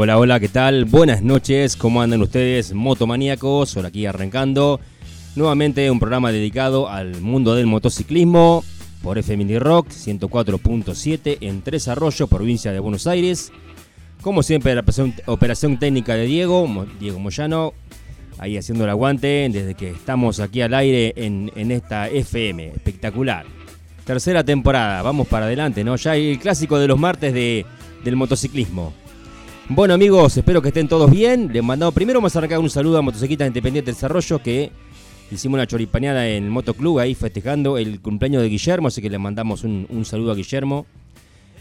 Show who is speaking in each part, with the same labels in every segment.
Speaker 1: Hola, hola, ¿qué tal? Buenas noches, ¿cómo andan ustedes, motomaníacos? Ahora aquí arrancando nuevamente un programa dedicado al mundo del motociclismo por FM Rock 104.7 en Tres Arroyos, provincia de Buenos Aires. Como siempre, la operación, técnica de Diego, Diego Moyano, ahí haciendo el aguante desde que estamos aquí al aire en, esta FM. Espectacular. Tercera temporada, vamos para adelante, ¿no? Ya el clásico de los martes de, del motociclismo. Bueno amigos, espero que estén todos bien. Les mandamos primero vamos a arrancar un saludo a Motociclistas Independiente del Desarrollo que hicimos una choripaneada en el Motoclub ahí festejando el cumpleaños de Guillermo, así que le mandamos un, saludo a Guillermo.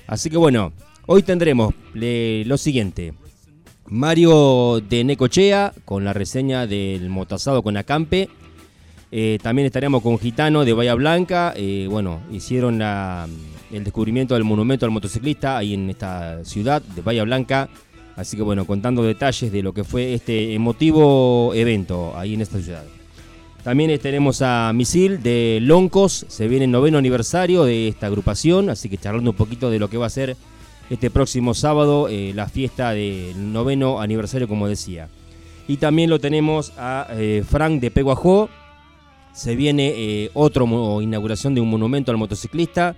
Speaker 1: Así que bueno, hoy tendremos lo siguiente. Mario de Necochea con la reseña del motasado con Acampe. Eh, también estaremos con Gitano de Bahía Blanca. Eh, bueno, hicieron el descubrimiento del monumento al motociclista ahí en esta ciudad de Bahía Blanca. Así que bueno, contando detalles de lo que fue este emotivo evento ahí en esta ciudad. También tenemos a Misil de Loncos, se viene el noveno aniversario de esta agrupación, así que charlando un poquito de lo que va a ser este próximo sábado, eh, la fiesta del noveno aniversario, como decía. Y también lo tenemos a eh, Frank de Peguajó, se viene eh, otra inauguración de un monumento al motociclista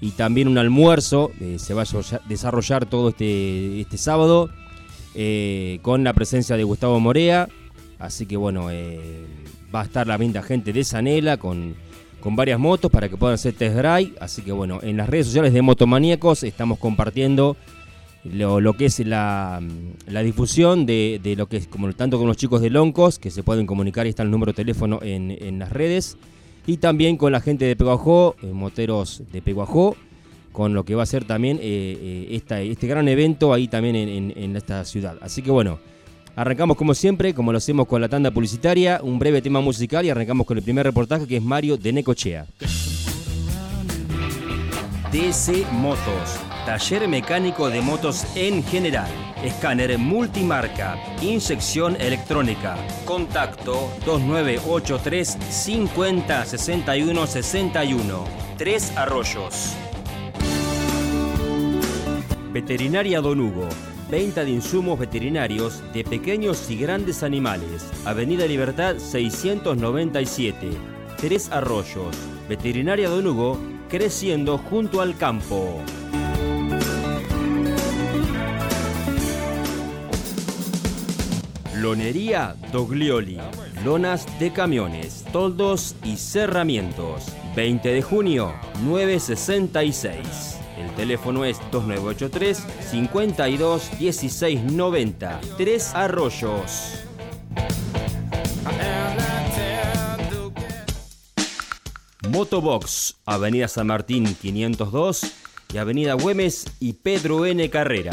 Speaker 1: y también un almuerzo, eh, se va a desarrollar todo este, este sábado eh, con la presencia de Gustavo Morea, así que bueno, eh, va a estar la vinda gente de Sanela con, con varias motos para que puedan hacer test drive, así que bueno, en las redes sociales de Motomaníacos estamos compartiendo lo, que es la, difusión de, lo que es, como tanto con los chicos de Loncos, que se pueden comunicar, y está el número de teléfono en, en las redes, y también con la gente de Peguajó, eh, moteros de Peguajó, con lo que va a ser también eh, eh, este gran evento ahí también en, esta ciudad. Así que bueno, arrancamos como siempre, como lo hacemos con la tanda publicitaria, un breve tema musical y arrancamos con el primer reportaje que es Mario de Necochea. DC Motos Taller mecánico de motos en general. Escáner multimarca. Inyección electrónica. Contacto 2983 50 61 61. Tres Arroyos. Veterinaria Don Hugo. Venta de insumos veterinarios de pequeños y grandes animales. Avenida Libertad 697. Tres Arroyos. Veterinaria Don Hugo creciendo junto al campo. Lonería Doglioli. Lonas de camiones, toldos y cerramientos. 20 de junio, 966. El teléfono es 2983 52 16 90. Tres Arroyos. Motobox, Avenida San Martín 502 y Avenida Güemes y Pedro N. Carrera.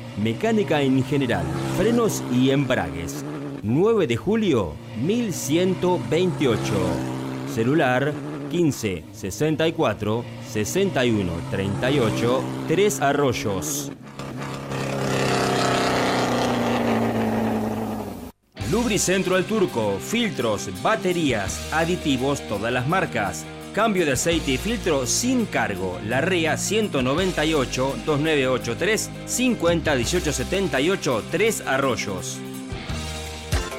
Speaker 1: mecánica en general, frenos y embragues. 9 de julio 1128. Celular 15 64 61 38 Tres Arroyos. Lubricentro El Turco, filtros, baterías, aditivos, todas las marcas Cambio de aceite y filtro sin cargo. La REA 198 2983 50 1878 3 Arroyos.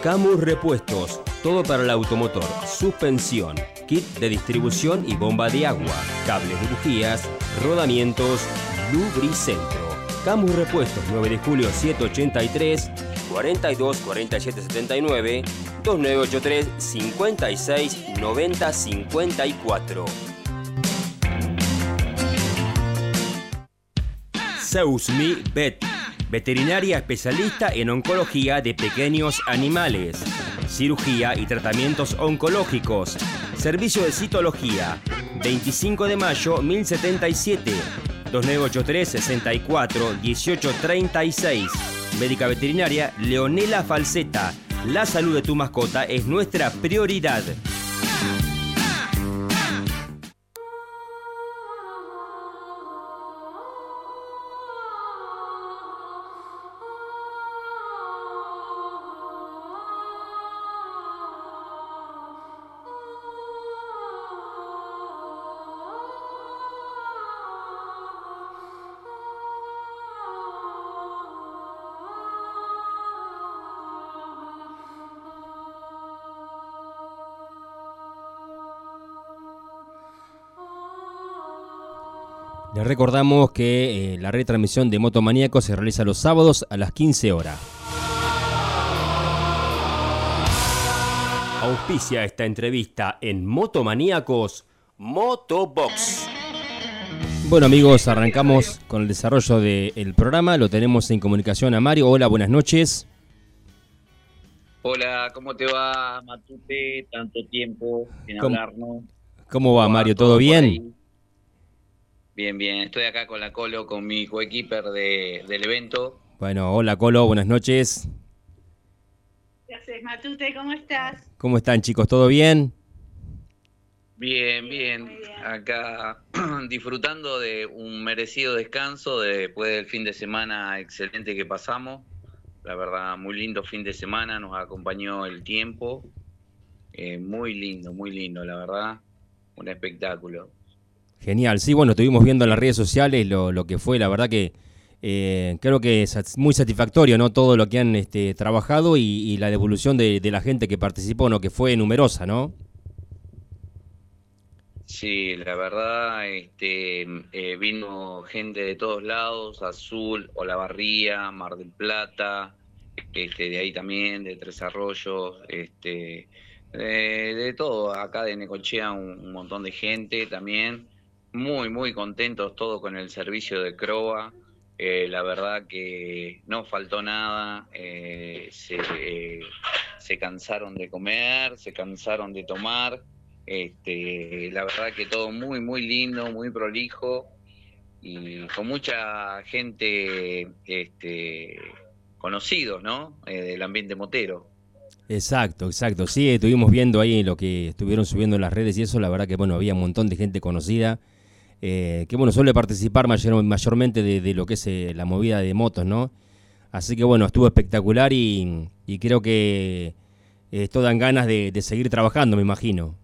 Speaker 1: Camus Repuestos, todo para el automotor, suspensión, kit de distribución y bomba de agua, cables de bujías, rodamientos, lubricentro. Camus Repuestos 9 de julio 783 42 47 79 2983 56 90 54. Seusmi Vet, veterinaria especialista en oncología de pequeños animales, cirugía y tratamientos oncológicos, servicio de citología, 25 de mayo 1077, 2983 64 1836. Médica veterinaria Leonela Falseta. La salud de tu mascota es nuestra prioridad. Recordamos que eh, la retransmisión de Motomaníaco se realiza los sábados a las 15 horas. Auspicia esta entrevista en Motomaníacos Motobox. Bueno amigos, arrancamos con el desarrollo del programa. Lo tenemos en comunicación a Mario. Hola, buenas noches.
Speaker 2: Hola, ¿cómo te va, Matute? Tanto tiempo sin hablarnos.
Speaker 1: ¿Cómo va, Mario? ¿Todo bien?
Speaker 2: Bien, bien. Estoy acá con la Colo, con mi coequiper de, del evento.
Speaker 1: Bueno, hola Colo, buenas noches.
Speaker 3: ¿Qué haces, Matute? ¿Cómo estás?
Speaker 1: ¿Cómo están, chicos? ¿Todo bien?
Speaker 2: Bien, bien. Acá disfrutando de un merecido descanso después del fin de semana excelente que pasamos. La verdad, muy lindo fin de semana, nos acompañó el tiempo. Eh, muy lindo, muy lindo, la verdad. Un espectáculo.
Speaker 1: Genial, sí, bueno, estuvimos viendo en las redes sociales lo, que fue, la verdad que eh, creo que es muy satisfactorio, ¿no? Todo lo que han este, trabajado y, la devolución de, la gente que participó, ¿no? Que fue numerosa, ¿no?
Speaker 2: Sí, la verdad, este, eh, vino gente de todos lados, Azul, Olavarría, Mar del Plata, este, de ahí también, de Tres Arroyos, este, de, todo, acá de Necochea un montón de gente también muy, muy contentos todos con el servicio de Croa. Eh, la verdad que no faltó nada, eh, se, cansaron de comer, se cansaron de tomar. Este, la verdad que todo muy, muy lindo, muy prolijo y con mucha gente este, conocidos, ¿no? Eh, del ambiente motero.
Speaker 1: Exacto, exacto. Sí, estuvimos viendo ahí lo que estuvieron subiendo en las redes y eso, la verdad que bueno, había un montón de gente conocida eh, que bueno, suele participar mayormente de, lo que es eh, la movida de motos, ¿no? Así que bueno, estuvo espectacular y, creo que eh, esto dan ganas de, seguir trabajando, me imagino.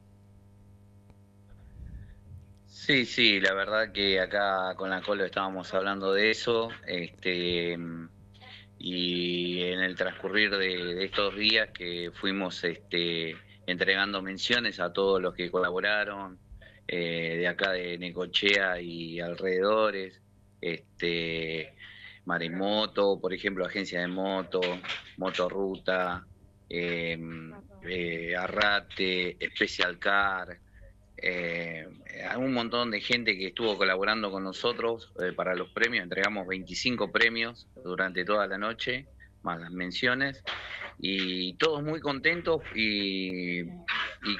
Speaker 2: Sí, sí, la verdad que acá con la Colo estábamos hablando de eso, este, y en el transcurrir de, de estos días que fuimos este, entregando menciones a todos los que colaboraron, eh, de acá de Necochea y alrededores, este, Maremoto, por ejemplo, agencia de moto, Motorruta, em, eh, Arrate, Special Car, eh, un montón de gente que estuvo colaborando con nosotros eh, para los premios, entregamos 25 premios durante toda la noche, más las menciones, y todos muy contentos y,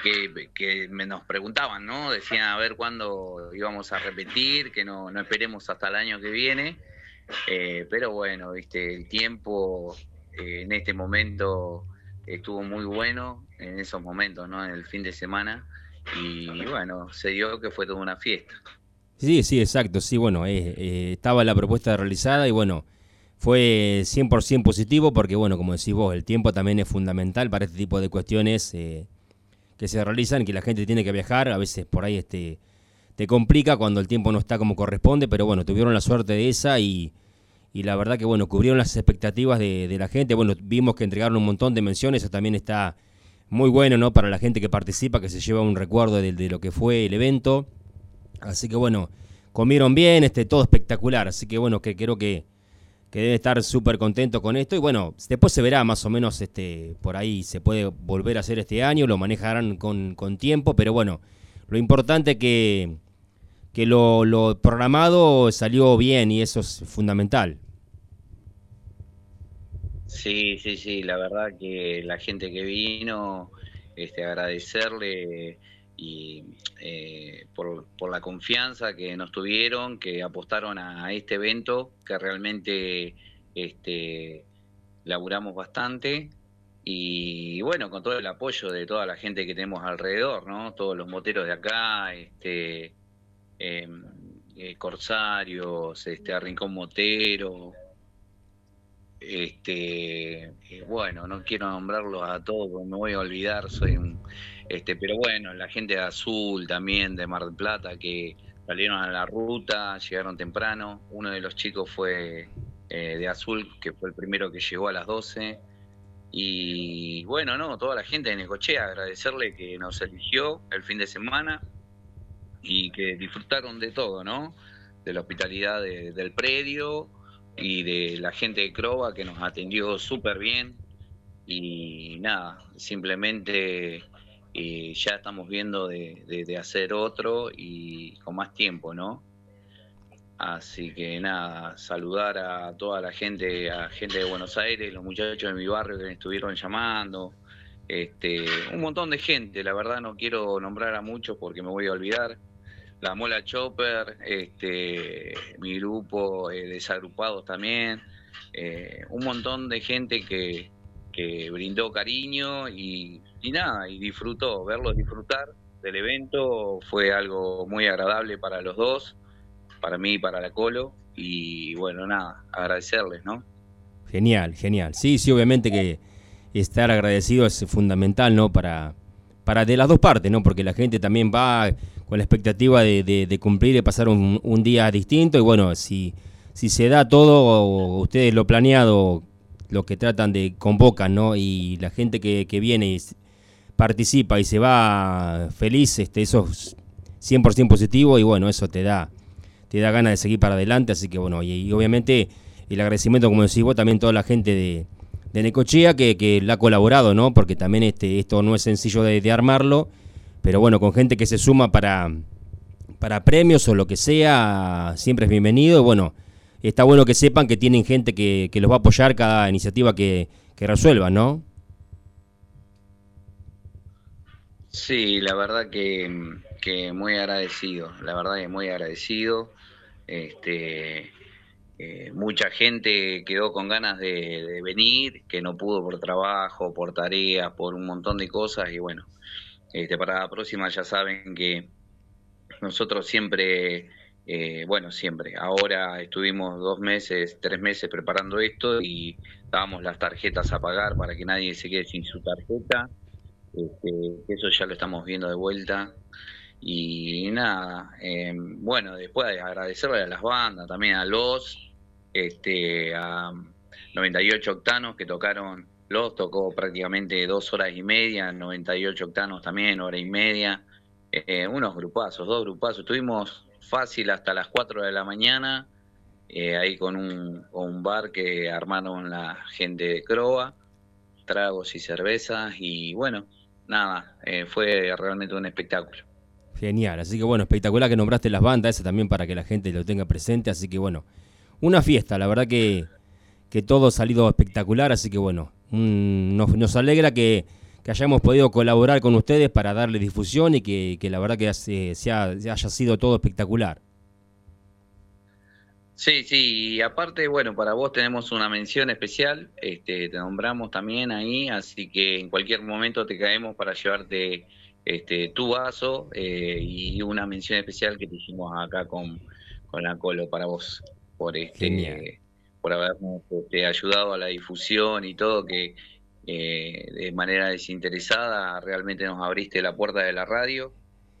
Speaker 2: que, que, nos preguntaban, ¿no? Decían a ver cuándo íbamos a repetir, que no, no esperemos hasta el año que viene, eh, pero bueno, viste, el tiempo eh, en este momento estuvo muy bueno, en esos momentos, ¿no? En el fin de semana, y bueno, se dio que fue toda una fiesta.
Speaker 1: Sí, sí, exacto, sí, bueno, eh, estaba la propuesta realizada y bueno, fue 100% positivo porque, bueno, como decís vos, el tiempo también es fundamental para este tipo de cuestiones eh, que se realizan, que la gente tiene que viajar, a veces por ahí este, te complica cuando el tiempo no está como corresponde, pero bueno, tuvieron la suerte de esa y, la verdad que, bueno, cubrieron las expectativas de, de, la gente, bueno, vimos que entregaron un montón de menciones, eso también está muy bueno, ¿no? Para la gente que participa, que se lleva un recuerdo de, de lo que fue el evento, así que bueno, comieron bien, este, todo espectacular, así que bueno, que creo que que debe estar súper contento con esto. Y bueno, después se verá más o menos este por ahí se puede volver a hacer este año, lo manejarán con, con tiempo, pero bueno, lo importante que, que lo, lo, programado salió bien y eso es fundamental.
Speaker 2: Sí, sí, sí, la verdad que la gente que vino, este, agradecerle y eh, por, la confianza que nos tuvieron, que apostaron a, este evento, que realmente este, laburamos bastante. Y bueno, con todo el apoyo de toda la gente que tenemos alrededor, ¿no? Todos los moteros de acá, este, em, eh, Corsarios, este, Rincón Motero, este, eh, bueno, no quiero nombrarlos a todos, me voy a olvidar, soy un este, pero bueno, la gente de Azul también, de Mar del Plata, que salieron a la ruta, llegaron temprano. Uno de los chicos fue eh, de Azul, que fue el primero que llegó a las 12. Y bueno, no, toda la gente de Necochea, agradecerle que nos eligió el fin de semana y que disfrutaron de todo, ¿no? De la hospitalidad del predio y de la gente de Croba que nos atendió súper bien. Y nada, simplemente y ya estamos viendo de, hacer otro y con más tiempo, ¿no? Así que nada, saludar a toda la gente, a gente de Buenos Aires, los muchachos de mi barrio que me estuvieron llamando, este, un montón de gente, la verdad no quiero nombrar a muchos porque me voy a olvidar. La Mola Chopper, este, mi grupo eh, desagrupados también, eh, un montón de gente que, que brindó cariño y y nada, y disfrutó, verlos disfrutar del evento fue algo muy agradable para los dos, para mí y para la Colo, y bueno, nada, agradecerles, ¿no?
Speaker 1: Genial, genial. Sí, sí, obviamente que estar agradecido es fundamental, ¿no? Para, para de las dos partes, ¿no? Porque la gente también va con la expectativa de, cumplir y pasar un, un, día distinto, y bueno, si, si se da todo, ustedes lo planeado, lo que tratan de convocan, ¿no? Y la gente que, que viene y participa y se va feliz, este, eso es 100% positivo y bueno, eso te da, te da ganas de seguir para adelante, así que bueno, y, obviamente el agradecimiento, como decís vos, también toda la gente de, de Necochea que, que la ha colaborado, ¿no? Porque también este, esto no es sencillo de, armarlo, pero bueno, con gente que se suma para, para premios o lo que sea, siempre es bienvenido. Bueno, está bueno que sepan que tienen gente que, que los va a apoyar cada iniciativa que, que resuelvan, ¿no?
Speaker 2: Sí, la verdad que, muy agradecido, la verdad que muy agradecido. Este, eh, mucha gente quedó con ganas de, venir, que no pudo por trabajo, por tareas, por un montón de cosas y bueno, este, para la próxima ya saben que nosotros siempre, eh, bueno, siempre, ahora estuvimos dos meses, tres meses preparando esto y dábamos las tarjetas a pagar para que nadie se quede sin su tarjeta este, eso ya lo estamos viendo de vuelta. Y nada, eh, bueno, después de agradecerle a las bandas, también a los, este, a 98 octanos que tocaron, los tocó prácticamente dos horas y media, 98 octanos también, hora y media, eh, unos grupazos, dos grupazos, estuvimos fácil hasta las 4 de la mañana, eh, ahí con un, con un bar que armaron la gente de Croa, tragos y cervezas, y bueno, nada, eh, fue realmente un espectáculo.
Speaker 1: Genial, así que bueno, espectacular que nombraste las bandas, esa también para que la gente lo tenga presente, así que bueno, una fiesta, la verdad que, que todo ha salido espectacular, así que bueno, nos, alegra que, hayamos podido colaborar con ustedes para darle difusión y que, la verdad que se, haya sido todo espectacular.
Speaker 2: Sí, sí, y aparte, bueno, para vos tenemos una mención especial, este, te nombramos también ahí, así que en cualquier momento te caemos para llevarte este, tu vaso eh, y una mención especial que te hicimos acá con, con la Colo para vos, por este, por habernos este, ayudado a la difusión y todo, que eh, de manera desinteresada realmente nos abriste la puerta de la radio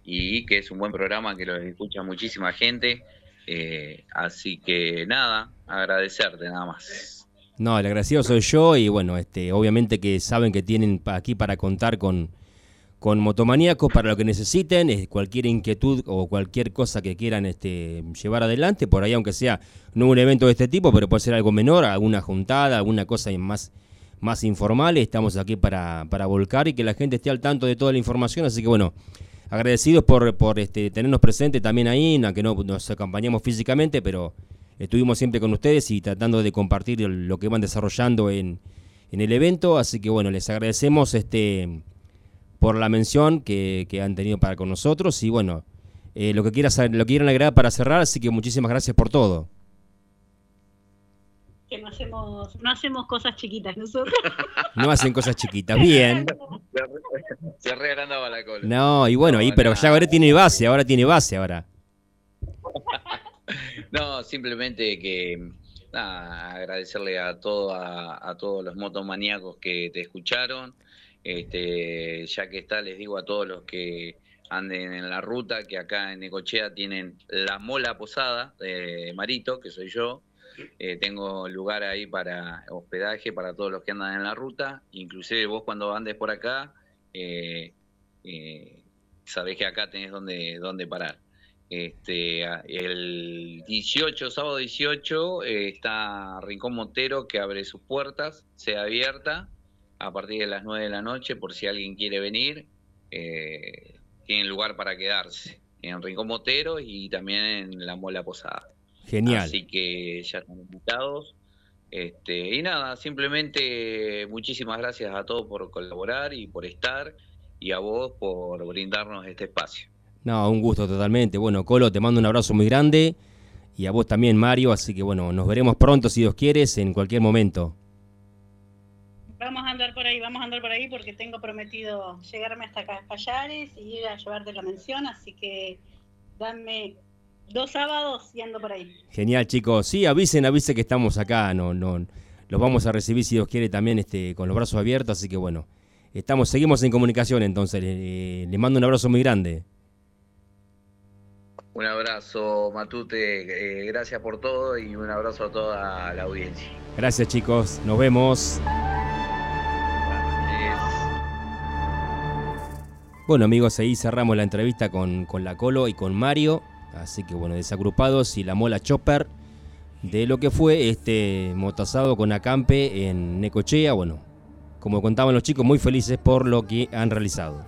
Speaker 2: y que es un buen programa que lo escucha muchísima gente. Eh, así que nada, agradecerte nada más.
Speaker 1: No, el agradecido soy yo y bueno, este, obviamente que saben que tienen aquí para contar con, con motomaníacos para lo que necesiten, es cualquier inquietud o cualquier cosa que quieran este, llevar adelante, por ahí aunque sea no un evento de este tipo, pero puede ser algo menor, alguna juntada, alguna cosa más, más informal, estamos aquí para, para volcar y que la gente esté al tanto de toda la información, así que bueno, agradecidos por, por este, tenernos presentes también ahí, aunque no nos acompañamos físicamente, pero estuvimos siempre con ustedes y tratando de compartir lo que van desarrollando en, en el evento, así que bueno, les agradecemos este por la mención que, han tenido para con nosotros y bueno, eh, lo que quieras lo que quieran agregar para cerrar, así que muchísimas gracias por todo.
Speaker 3: Que no hacemos, no hacemos cosas chiquitas nosotros.
Speaker 1: No hacen cosas chiquitas, bien.
Speaker 2: Se reagrandaba la cola.
Speaker 1: No, y bueno, ahí, pero ya ahora tiene base, ahora tiene base ahora.
Speaker 2: No, simplemente que agradecerle a todo, a, a todos los motomaníacos que te escucharon, este, ya que está, les digo a todos los que anden en la ruta, que acá en Ecochea tienen la mola posada de Marito, que soy yo. Eh, tengo lugar ahí para hospedaje para todos los que andan en la ruta. Inclusive vos cuando andes por acá, eh, eh, sabés que acá tenés donde, donde parar. Este, el 18, sábado 18, está Rincón Montero que abre sus puertas, sea abierta a partir de las 9 de la noche por si alguien quiere venir. Eh, tienen lugar para quedarse en Rincón Motero y también en la Mola Posada.
Speaker 1: Genial.
Speaker 2: Así que ya están invitados. Este, y nada, simplemente muchísimas gracias a todos por colaborar y por estar y a vos por brindarnos este espacio.
Speaker 1: No, un gusto totalmente. Bueno, Colo, te mando un abrazo muy grande y a vos también, Mario. Así que bueno, nos veremos pronto, si Dios quieres, en cualquier momento.
Speaker 3: Vamos a andar por ahí, vamos a andar por ahí porque tengo prometido llegarme hasta acá a Payares y ir a llevarte la mención, así que dame dos sábados y ando por ahí.
Speaker 1: Genial, chicos. Sí, avisen, avisen que estamos acá, no, no, los vamos a recibir si Dios quiere también este, con los brazos abiertos, así que bueno, estamos, seguimos en comunicación entonces. les mando un abrazo muy grande.
Speaker 2: Un abrazo, Matute, eh, gracias por todo y un abrazo a toda la audiencia.
Speaker 1: Gracias chicos, nos vemos. Bueno amigos, ahí cerramos la entrevista con, la Colo y con Mario. Así que bueno, desagrupados y la mola Chopper de lo que fue este motazado con acampe en Necochea. Bueno, como contaban los chicos, muy felices por lo que han realizado.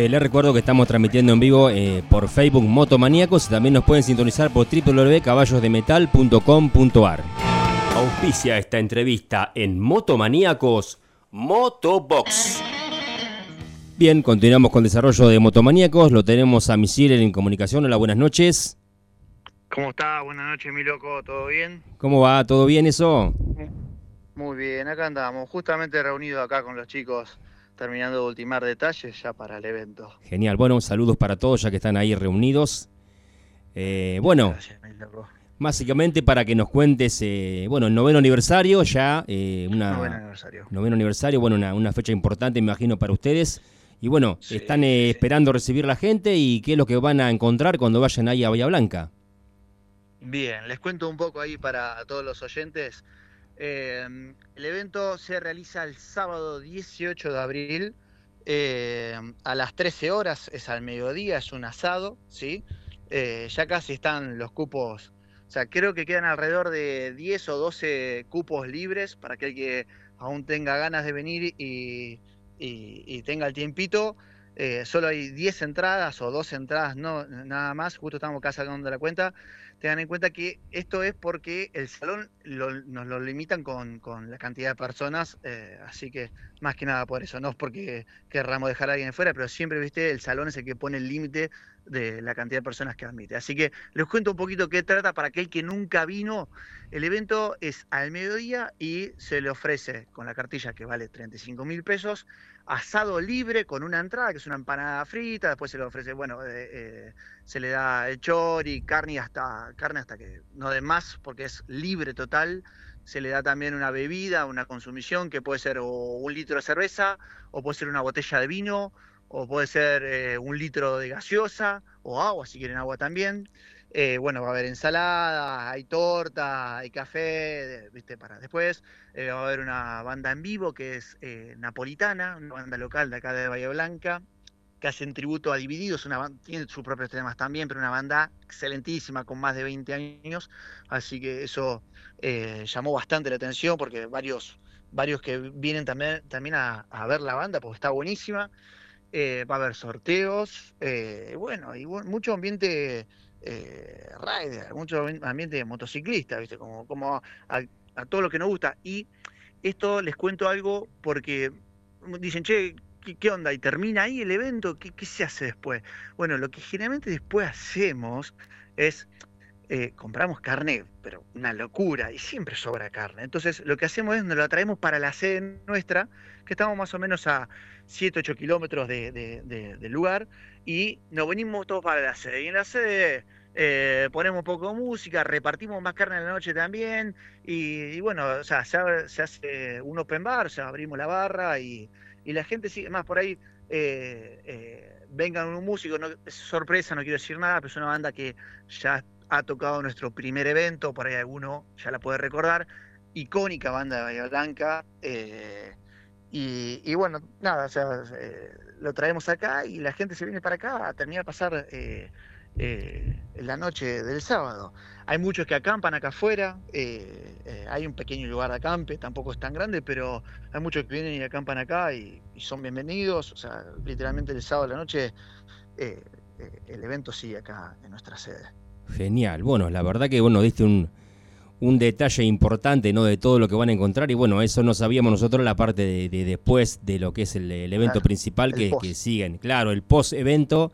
Speaker 1: Eh, les recuerdo que estamos transmitiendo en vivo eh, por Facebook Motomaníacos y también nos pueden sintonizar por www.caballosdemetal.com.ar. Auspicia esta entrevista en Motomaníacos Motobox. Bien, continuamos con desarrollo de Motomaníacos. Lo tenemos a Misil en comunicación. Hola, buenas noches.
Speaker 4: ¿Cómo está? Buenas noches, mi loco. ¿Todo bien?
Speaker 1: ¿Cómo va? ¿Todo bien eso?
Speaker 4: Muy bien, acá andamos. Justamente reunidos acá con los chicos, terminando de ultimar detalles ya para el evento.
Speaker 1: Genial. Bueno, saludos para todos ya que están ahí reunidos. Eh, bueno,
Speaker 4: Gracias,
Speaker 1: básicamente para que nos cuentes, eh, bueno, el noveno aniversario ya, eh, una,
Speaker 4: Noveno aniversario.
Speaker 1: noveno aniversario, bueno, una, una fecha importante, me imagino, para ustedes. Y bueno,
Speaker 4: Sí,
Speaker 1: están eh,
Speaker 4: sí.
Speaker 1: esperando recibir la gente y qué es lo que van a encontrar cuando vayan ahí a Bahía Blanca.
Speaker 4: Bien, les cuento un poco ahí para todos los oyentes. Eh, el evento se realiza el sábado 18 de abril eh, a las 13 horas, es al mediodía, es un asado, ¿sí? Eh, ya casi están los cupos, o sea, creo que quedan alrededor de 10 o 12 cupos libres para aquel que aún tenga ganas de venir y, y- y tenga el tiempito. Eh, solo hay 10 entradas o 2 entradas, no, nada más, justo estamos acá sacando la cuenta tengan en cuenta que esto es porque el salón lo- nos lo limitan con, con la cantidad de personas, eh, así que más que nada por eso, no es porque querramos dejar a alguien fuera, pero siempre, viste, el salón es el que pone el límite de la cantidad de personas que admite. Así que les cuento un poquito qué trata para aquel que nunca vino. El evento es al mediodía y se le ofrece con la cartilla que vale 35 mil pesos, asado libre con una entrada, que es una empanada frita, después se le ofrece, bueno, eh, eh, se le da el chori, carne hasta, carne hasta que no de más, porque es libre total. Se le da también una bebida, una consumición, que puede ser o un litro de cerveza, o puede ser una botella de vino, o puede ser eh, un litro de gaseosa, o agua, si quieren agua también. Eh, bueno, va a haber ensalada, hay torta, hay café, viste, para después. Eh, va a haber una banda en vivo que es napolitana, una banda local de acá de Bahía Blanca que hacen tributo a Divididos, tiene sus propios temas también, pero una banda excelentísima con más de 20 años, así que eso llamó bastante la atención porque varios, varios que vienen también, también a, a ver la banda porque está buenísima, Eh, va a haber sorteos, eh, bueno, y mucho ambiente eh, rider, mucho ambi- ambiente motociclista, ¿viste? Como, a todo lo que nos gusta. Y esto les cuento algo porque dicen, che, ¿qué, qué onda? ¿Y termina ahí el evento? ¿Qué, qué se hace después? Bueno, lo que generalmente después hacemos es eh, compramos carne, pero una locura, y siempre sobra carne. Entonces, lo que hacemos es nos la traemos para la sede nuestra, que estamos más o menos a 7, 8 kilómetros de- de- de- del lugar, y nos venimos todos para la sede. Y en la sede eh, ponemos poco música, repartimos más carne en la noche también, y, bueno, o sea, se, hace un open bar, o sea, abrimos la barra y, y la gente sigue, más por ahí, eh, eh, vengan un músico, sorpresa, no quiero decir nada, pero es una banda que ya ha tocado nuestro primer evento, por ahí alguno ya la puede recordar, icónica banda de Bahía Blanca, eh, y, bueno, nada, o sea, eh, lo traemos acá y la gente se viene para acá a terminar de pasar eh, la noche del sábado. Hay muchos que acampan acá afuera, hay un pequeño lugar de acampe, tampoco es tan grande, pero hay muchos que vienen y acampan acá y, y son bienvenidos, o sea, literalmente el sábado a la noche el evento sigue acá en nuestra sede.
Speaker 1: Genial. Bueno, la verdad que bueno, diste un, un detalle importante ¿no? de todo lo que van a encontrar y bueno, eso no sabíamos nosotros la parte de, de después de lo que es el, el evento
Speaker 4: Claro,
Speaker 1: principal
Speaker 4: el
Speaker 1: que, siguen. Claro, el post-evento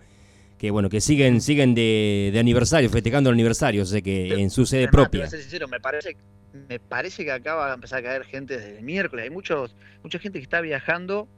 Speaker 1: que bueno, que siguen siguen de, de aniversario, festejando el aniversario, o sea que
Speaker 4: Pero,
Speaker 1: en su sede
Speaker 4: te voy
Speaker 1: propia.
Speaker 4: a ser sincero, me parece, me parece que acá va a empezar a caer gente desde el miércoles. Hay muchos, mucha gente que está viajando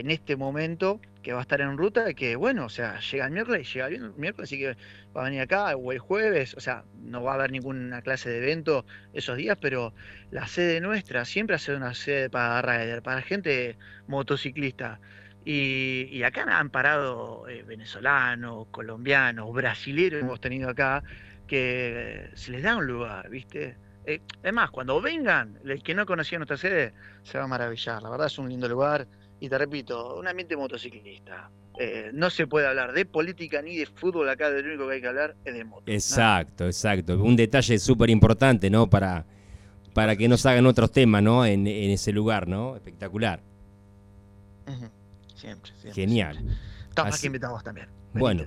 Speaker 4: en este momento, que va a estar en ruta, que bueno, o sea, llega el miércoles, llega el miércoles, así que va a venir acá, o el jueves, o sea, no va a haber ninguna clase de evento esos días, pero la sede nuestra siempre ha sido una sede para rider, para gente motociclista. Y, acá han parado eh, venezolanos, colombianos, brasileros hemos tenido acá, que se les da un lugar, ¿viste? Eh, además, cuando vengan, el que no conocía nuestra sede se va a maravillar. La verdad es un lindo lugar. Y te repito, un ambiente motociclista. Eh, no se puede hablar de política ni de fútbol acá, de lo único que hay que hablar es de moto.
Speaker 1: Exacto, exacto. Un detalle súper importante, ¿no? Para, para que no se hagan otros temas, ¿no? En, en ese lugar, ¿no? Espectacular.
Speaker 4: Siempre, siempre.
Speaker 1: Genial.
Speaker 4: Estás que invitamos también.
Speaker 1: bueno,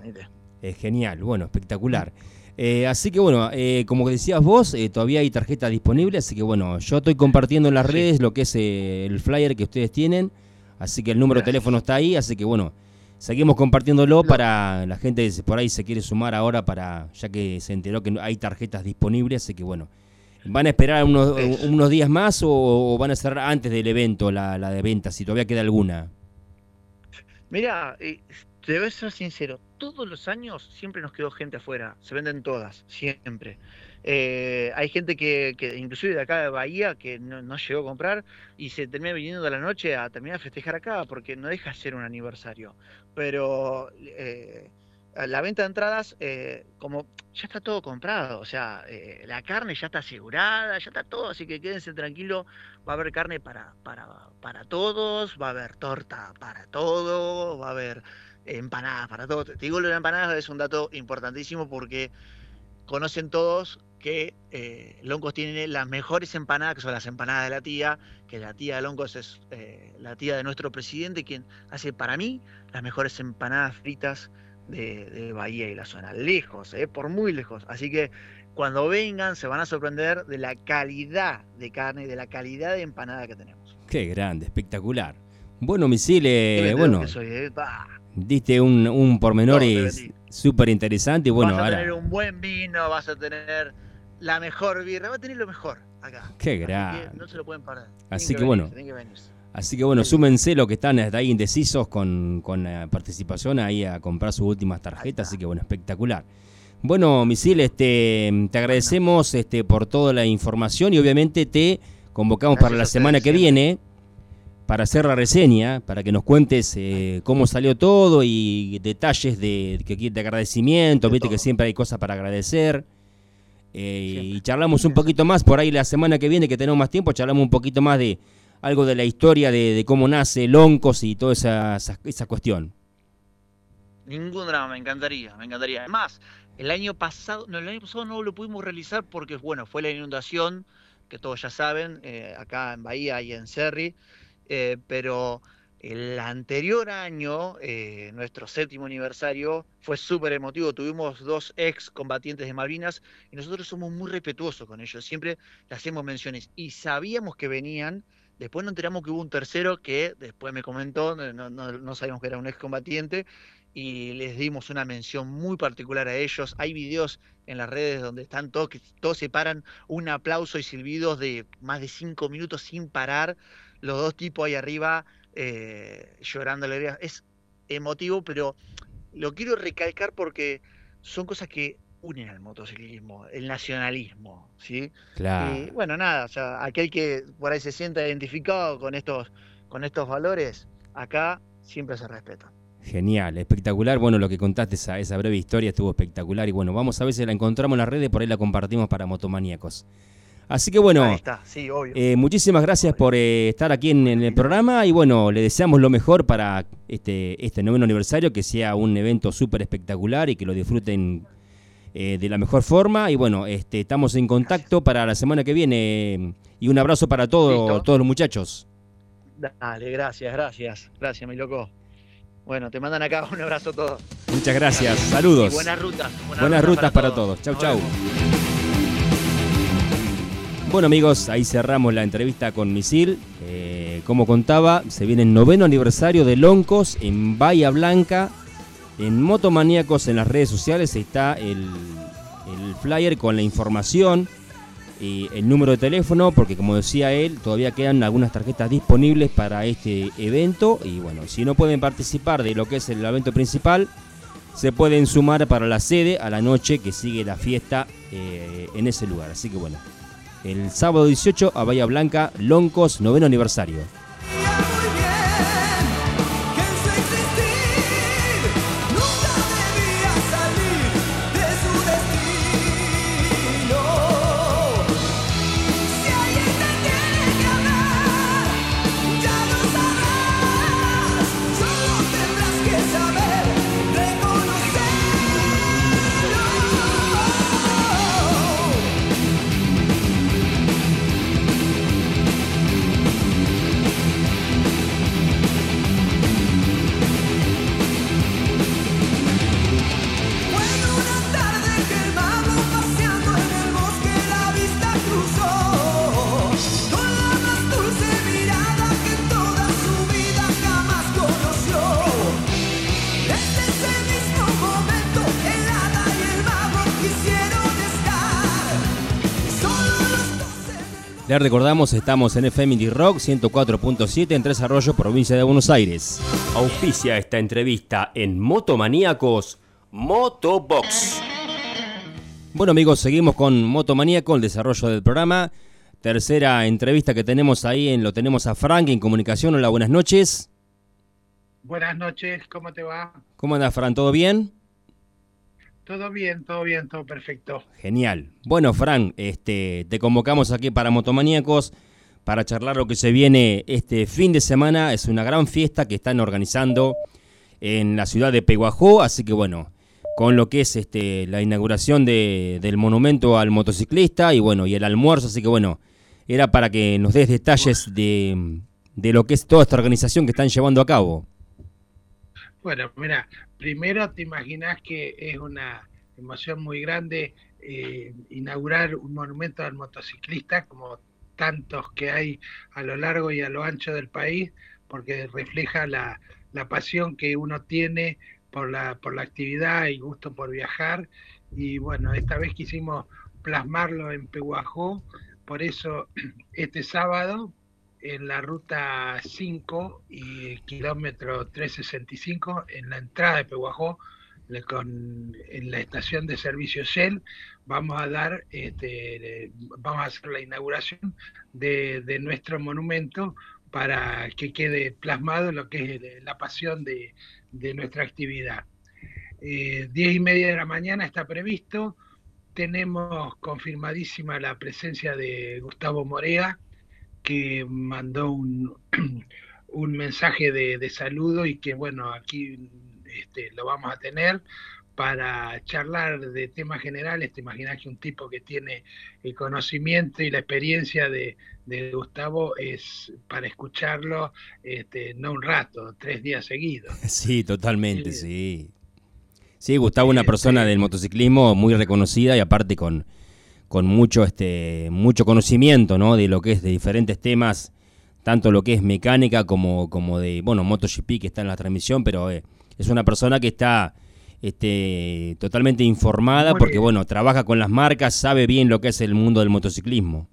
Speaker 1: es genial, bueno, espectacular. Eh, así que bueno, eh, como decías vos, eh, todavía hay tarjeta disponible, así que bueno, yo estoy compartiendo en las redes lo que es el flyer que ustedes tienen, así que el número de teléfono está ahí, así que bueno, seguimos compartiéndolo para la gente que por ahí se quiere sumar ahora para, ya que se enteró que hay tarjetas disponibles, así que bueno, ¿van a esperar unos, días más o, van a cerrar antes del evento la, la de venta, si todavía queda alguna?
Speaker 4: Mira, debo ser sincero, todos los años siempre nos quedó gente afuera, se venden todas, siempre. Eh, hay gente que, que, inclusive de acá de Bahía, que no, llegó a comprar y se termina viniendo de la noche a terminar de festejar acá, porque no deja de ser un aniversario. Pero eh, la venta de entradas, eh, como ya está todo comprado, o sea, la carne ya está asegurada, ya está todo, así que quédense tranquilos, va a haber carne para, para, para todos, va a haber torta para todos, va a haber empanadas para todos. Te digo lo de empanadas es un dato importantísimo porque conocen todos que eh, Loncos tiene las mejores empanadas, que son las empanadas de la tía, que la tía de Loncos es eh, la tía de nuestro presidente, quien hace para mí las mejores empanadas fritas de, Bahía y la zona. Lejos, eh, por muy lejos. Así que cuando vengan se van a sorprender de la calidad de carne y de la calidad de empanada que tenemos.
Speaker 1: Qué grande, espectacular. Bueno, Misile, bueno. Diste un, un pormenor súper interesante. Bueno,
Speaker 4: vas
Speaker 1: a
Speaker 4: tener un buen vino, vas a tener la mejor birra, vas a tener lo mejor acá.
Speaker 1: Qué grande.
Speaker 4: No se lo pueden perder.
Speaker 1: Así que, bueno. Así que bueno, súmense lo que están ahí indecisos con, con la participación ahí a comprar sus últimas tarjetas. Así que bueno, espectacular. Bueno, Misil, este, te agradecemos este, por toda la información y obviamente te convocamos para la semana que viene para hacer la reseña, para que nos cuentes eh, cómo salió todo y detalles de, de agradecimiento, viste que siempre hay cosas para agradecer. Eh, y charlamos un poquito más por ahí la semana que viene, que tenemos más tiempo, charlamos un poquito más de algo de la historia de, cómo nace Loncos y toda esa, esa, cuestión.
Speaker 4: Ningún drama, me encantaría, me encantaría. Además, el año pasado, no, el año pasado no lo pudimos realizar porque, bueno, fue la inundación, que todos ya saben, eh, acá en Bahía y en Cerri. Eh, pero el anterior año, eh, nuestro séptimo aniversario, fue súper emotivo. Tuvimos dos ex combatientes de Malvinas y nosotros somos muy respetuosos con ellos. Siempre le hacemos menciones y sabíamos que venían. Después nos enteramos que hubo un tercero que después me comentó, no, no sabíamos que era un ex combatiente y les dimos una mención muy particular a ellos. Hay videos en las redes donde están todos, que todos se paran un aplauso y silbidos de más de cinco minutos sin parar los dos tipos ahí arriba eh, llorando alegría. Es emotivo, pero lo quiero recalcar porque son cosas que unen al motociclismo, el nacionalismo, ¿sí?
Speaker 1: Claro.
Speaker 4: Y bueno, nada, o sea, aquel que por ahí se sienta identificado con estos, con estos valores, acá siempre se respeta.
Speaker 1: Genial, espectacular. Bueno, lo que contaste, esa, esa breve historia estuvo espectacular. Y bueno, vamos a ver si la encontramos en las redes, por ahí la compartimos para motomaníacos. Así que bueno, eh, muchísimas gracias por eh, estar aquí en, el programa y bueno, le deseamos lo mejor para este, este noveno aniversario, que sea un evento súper espectacular y que lo disfruten eh, de la mejor forma. Y bueno, este, estamos en contacto para la semana que viene y un abrazo para todos todos los muchachos.
Speaker 4: Dale, gracias, gracias, gracias, mi loco. Bueno, te mandan acá un abrazo a todos.
Speaker 1: Muchas gracias, saludos.
Speaker 4: buenas rutas.
Speaker 1: Buenas, rutas, para, todos. Chau, chau. Bueno amigos, ahí cerramos la entrevista con Misil. Eh, como contaba, se viene el noveno aniversario de Loncos en Bahía Blanca. En Motomaníacos en las redes sociales está el, flyer con la información y el número de teléfono, porque como decía él, todavía quedan algunas tarjetas disponibles para este evento. Y bueno, si no pueden participar de lo que es el evento principal, se pueden sumar para la sede a la noche que sigue la fiesta eh, en ese lugar. Así que bueno, el sábado 18 a Bahía Blanca, Loncos, noveno aniversario. Les recordamos, estamos en FM Rock 104.7 en Tres Arroyos, provincia de Buenos Aires. Auspicia esta entrevista en Motomaníacos Motobox. Bueno amigos, seguimos con Motomaníaco, el desarrollo del programa. Tercera entrevista que tenemos ahí, en, lo tenemos a Frank en comunicación. Hola, buenas noches.
Speaker 5: Buenas noches, ¿cómo te va?
Speaker 1: ¿Cómo andas, Fran? ¿Todo bien?
Speaker 5: Todo bien, todo bien, todo perfecto.
Speaker 1: Genial. Bueno, Fran, este, te convocamos aquí para Motomaníacos para charlar lo que se viene este fin de semana. Es una gran fiesta que están organizando en la ciudad de Peguajó, así que bueno, con lo que es este, la inauguración del monumento al motociclista y bueno, y el almuerzo, así que bueno, era para que nos des detalles de, de lo que es toda esta organización que están llevando a cabo.
Speaker 5: Bueno, mira, primero te imaginas que es una emoción muy grande eh, inaugurar un monumento al motociclista como tantos que hay a lo largo y a lo ancho del país, porque refleja la, pasión que uno tiene por la, por la actividad y gusto por viajar. Y bueno, esta vez quisimos plasmarlo en Pehuajó, por eso este sábado en la ruta 5 y kilómetro 365 en la entrada de Pehuajó, con, en la estación de servicio Shell, vamos a dar, este, vamos a hacer la inauguración de, nuestro monumento para que quede plasmado lo que es la pasión de, nuestra actividad. Eh, diez y media de la mañana está previsto, tenemos confirmadísima la presencia de Gustavo Morea, que mandó un, un mensaje de, saludo y que bueno, aquí este, lo vamos a tener para charlar de temas generales. Te imaginas que un tipo que tiene el conocimiento y la experiencia de, Gustavo es para escucharlo este, no un rato, tres días seguidos.
Speaker 1: Sí, totalmente, sí. Sí, Gustavo, una persona del motociclismo muy reconocida y aparte con, con mucho, este, mucho conocimiento ¿no? de lo que es de diferentes temas, tanto lo que es mecánica como, como de, bueno, MotoGP que está en la transmisión, pero eh, es una persona que está este, totalmente informada porque, bueno, trabaja con las marcas, sabe bien lo que es el mundo del motociclismo.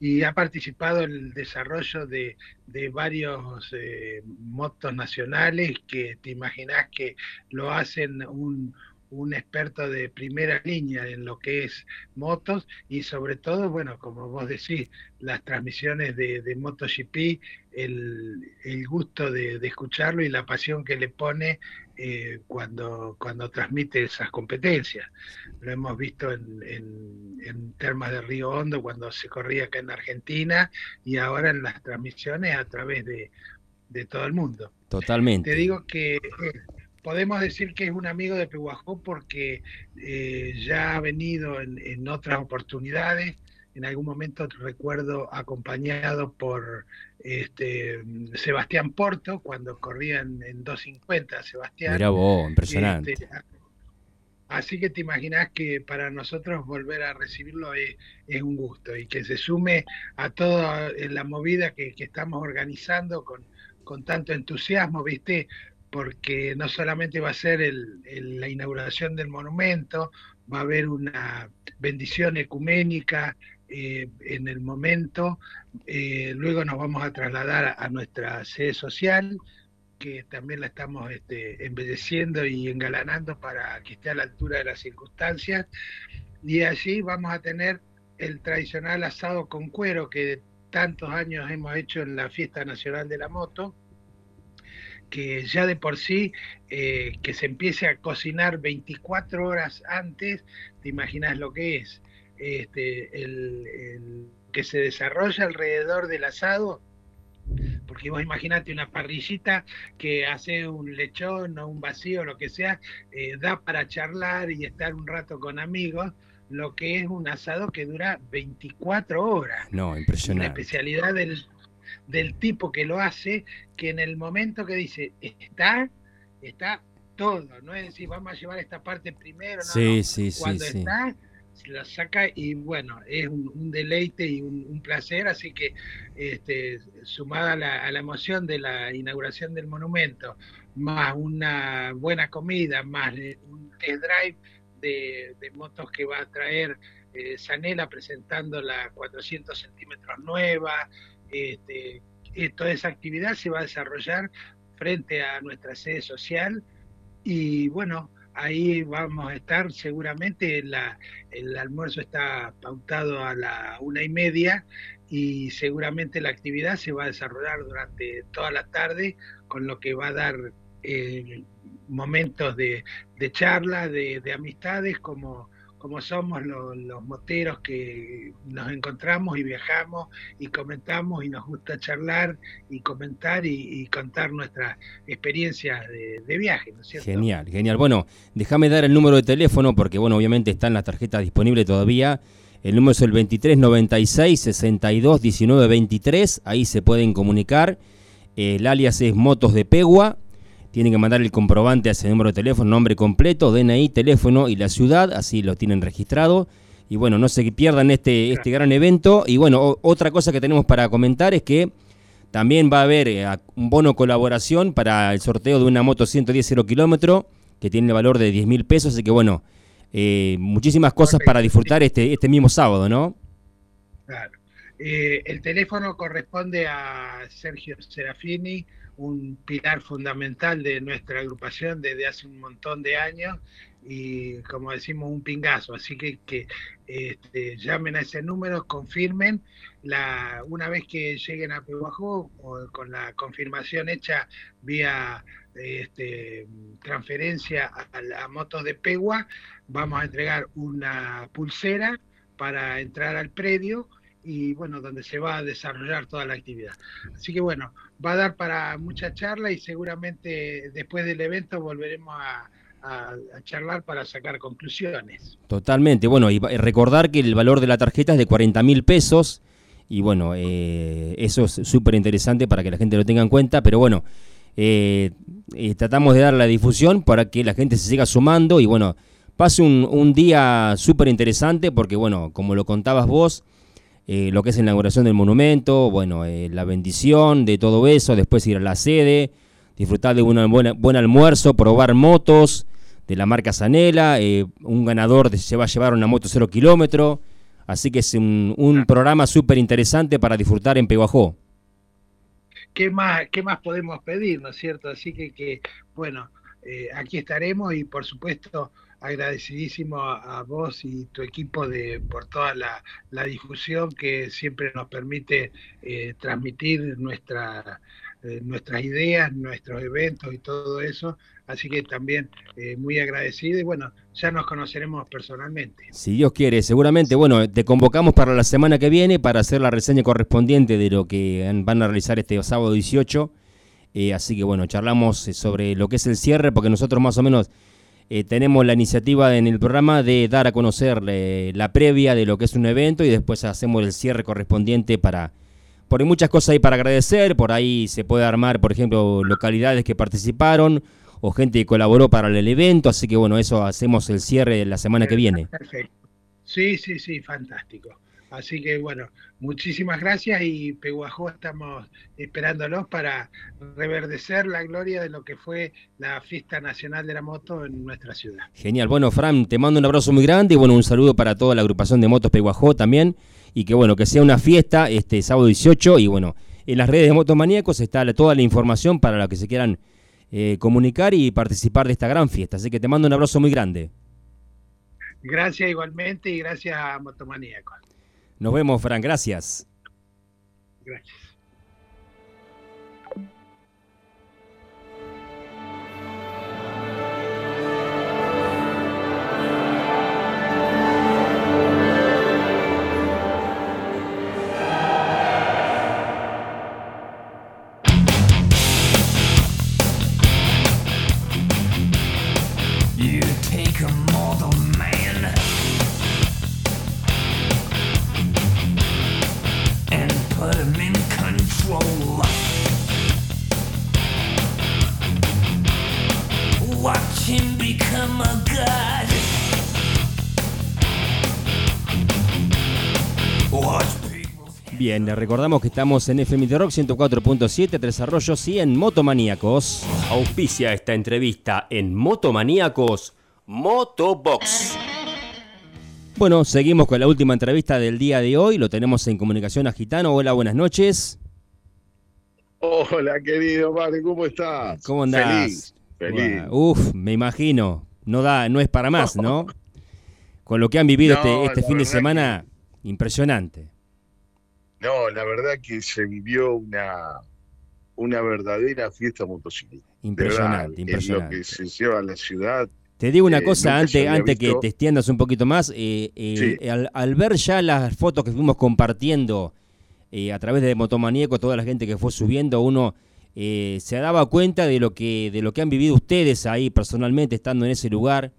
Speaker 5: Y ha participado en el desarrollo de, de varios eh, motos nacionales que te imaginas que lo hacen un, un experto de primera línea en lo que es motos y sobre todo, bueno, como vos decís, las transmisiones de, de MotoGP, el, el gusto de, escucharlo y la pasión que le pone eh, cuando, cuando transmite esas competencias. Lo hemos visto en, en, Termas de Río Hondo cuando se corría acá en Argentina y ahora en las transmisiones a través de, de todo el mundo.
Speaker 1: Totalmente.
Speaker 5: Te digo que... Eh, podemos decir que es un amigo de Pehuajó porque eh, ya ha venido en, otras oportunidades. En algún momento recuerdo acompañado por este, Sebastián Porto cuando corrían en 250 Sebastián.
Speaker 1: Era vos, impresionante. Este,
Speaker 5: así que te imaginas que para nosotros volver a recibirlo es, un gusto y que se sume a toda la movida que, estamos organizando con, con tanto entusiasmo, ¿viste? Porque no solamente va a ser la inauguración del monumento, va a haber una bendición ecuménica eh, en el momento, eh, luego nos vamos a trasladar a, nuestra sede social, que también la estamos este, embelleciendo y engalanando para que esté a la altura de las circunstancias, y allí vamos a tener el tradicional asado con cuero que tantos años hemos hecho en la Fiesta Nacional de la Moto, que ya de por sí eh, que se empiece a cocinar 24 horas antes, te imaginas lo que es. Este, el, que se desarrolla alrededor del asado, porque vos imaginate una parrillita que hace un lechón o un vacío, lo que sea, eh, da para charlar y estar un rato con amigos, lo que es un asado que dura 24 horas.
Speaker 1: No, impresionante.
Speaker 5: La especialidad del, del tipo que lo hace, que en el momento que dice, está, está todo, no es decir, vamos a llevar esta parte primero, no,
Speaker 1: sí, sí,
Speaker 5: cuando
Speaker 1: sí,
Speaker 5: está, se la saca y bueno, es un, deleite y un, placer, así que este, sumada a la, a la emoción de la inauguración del monumento, más una buena comida, más un test drive de, de motos que va a traer eh, Sanela presentando la 400 centímetros nueva, este, toda esa actividad se va a desarrollar frente a nuestra sede social y bueno, ahí vamos a estar. Seguramente, el almuerzo está pautado a la una y media y seguramente la actividad se va a desarrollar durante toda la tarde, con lo que va a dar eh, momentos de, charla, de, amistades, como, como somos los, moteros que nos encontramos y viajamos y comentamos y nos gusta charlar y comentar y, contar nuestras experiencias de, viaje, ¿no es cierto?
Speaker 1: Genial, genial. Bueno, déjame dar el número de teléfono porque, bueno, obviamente están las tarjetas disponibles todavía el número es el 2396 62 19 23. Ahí se pueden comunicar. El alias es Motos de Pegua. Tienen que mandar el comprobante a ese número de teléfono, nombre completo, DNI, teléfono y la ciudad. Así lo tienen registrado. Y bueno, no se pierdan este, este gran evento. Y bueno, otra cosa que tenemos para comentar es que también va a haber eh, un bono colaboración para el sorteo de una moto 110 0 kilómetro que tiene el valor de 10 mil pesos. Así que bueno, eh, muchísimas cosas para disfrutar este, este mismo sábado, ¿no?
Speaker 5: Claro. Eh, el teléfono corresponde a Sergio Serafini, un pilar fundamental de nuestra agrupación desde hace un montón de años y como decimos un pingazo, así que, que este, llamen a ese número, confirmen, la, una vez que lleguen a Pehuajó, con la confirmación hecha vía este, transferencia a, la motos de Pegua, vamos a entregar una pulsera para entrar al predio y bueno, donde se va a desarrollar toda la actividad. Así que bueno, va a dar para mucha charla y seguramente después del evento volveremos a, charlar para sacar conclusiones.
Speaker 1: Totalmente, bueno, y recordar que el valor de la tarjeta es de 40 mil pesos y bueno, eh, eso es súper interesante para que la gente lo tenga en cuenta, pero bueno, eh, eh, tratamos de dar la difusión para que la gente se siga sumando y bueno, pase un, día súper interesante porque bueno, como lo contabas vos, eh, lo que es la inauguración del monumento, bueno, la bendición de todo eso, después ir a la sede, disfrutar de un buen almuerzo, probar motos de la marca Zanela, un ganador se va a llevar una moto cero kilómetro, así que es un, un programa súper interesante para disfrutar en Peguajó.
Speaker 5: ¿qué más, qué más podemos pedir, no es cierto? Así que, que bueno, eh, aquí estaremos y por supuesto agradecidísimo a, vos y tu equipo de por toda la, difusión que siempre nos permite eh, transmitir nuestra, eh, nuestras ideas, nuestros eventos y todo eso. Así que también eh, muy agradecido y bueno, ya nos conoceremos personalmente.
Speaker 1: Si Dios quiere, seguramente, bueno, te convocamos para la semana que viene para hacer la reseña correspondiente de lo que van a realizar este sábado 18. Eh, así que bueno, charlamos sobre lo que es el cierre, porque nosotros más o menos tenemos la iniciativa en el programa de dar a conocer la previa de lo que es un evento y después hacemos el cierre correspondiente para por muchas cosas hay para agradecer, por ahí se puede armar, por ejemplo, localidades que participaron o gente que colaboró para el evento, así que bueno, eso hacemos el cierre la semana que viene.
Speaker 5: Perfecto. Sí, sí, sí, fantástico. Así que bueno, muchísimas gracias y Peguajó estamos esperándolos para reverdecer la gloria de lo que fue la fiesta nacional de la moto en nuestra ciudad.
Speaker 1: Genial. Bueno, Fran, te mando un abrazo muy grande y bueno, un saludo para toda la agrupación de motos Peguajó también y que bueno, que sea una fiesta este sábado 18 y bueno, en las redes de Motomaníacos está toda la información para los que se quieran eh, comunicar y participar de esta gran fiesta. Así que te mando un abrazo muy grande.
Speaker 5: Gracias igualmente y gracias a Motomaníacos.
Speaker 1: Nos vemos, Fran, gracias.
Speaker 5: Gracias.
Speaker 1: Bien, le recordamos que estamos en FM Rock 104.7, Tres Arroyos y en Motomaníacos. Auspicia esta entrevista en Motomaníacos Motobox. Bueno, seguimos con la última entrevista del día de hoy. Lo tenemos en comunicación a Gitano. Hola, buenas noches.
Speaker 6: Hola, querido Mario, ¿cómo estás?
Speaker 1: ¿Cómo andás?
Speaker 6: Feliz, feliz.
Speaker 1: Uf, me imagino. No da, no es para más, ¿no? Con lo que han vivido
Speaker 6: No,
Speaker 1: este, este fin de semana, impresionante.
Speaker 6: No, la verdad que se vivió una, una verdadera fiesta motociclista.
Speaker 1: Impresionante,
Speaker 6: verdad,
Speaker 1: impresionante.
Speaker 6: Es lo que se lleva a la ciudad.
Speaker 1: Te digo una
Speaker 6: Eh,
Speaker 1: cosa antes, antes que te extiendas un poquito más. eh, eh,
Speaker 6: Sí.
Speaker 1: al, al ver ya las fotos que fuimos compartiendo a través de Motomaníaco, toda la gente que fue subiendo, uno eh, se daba cuenta de lo que de lo que han vivido ustedes ahí personalmente estando en ese lugar,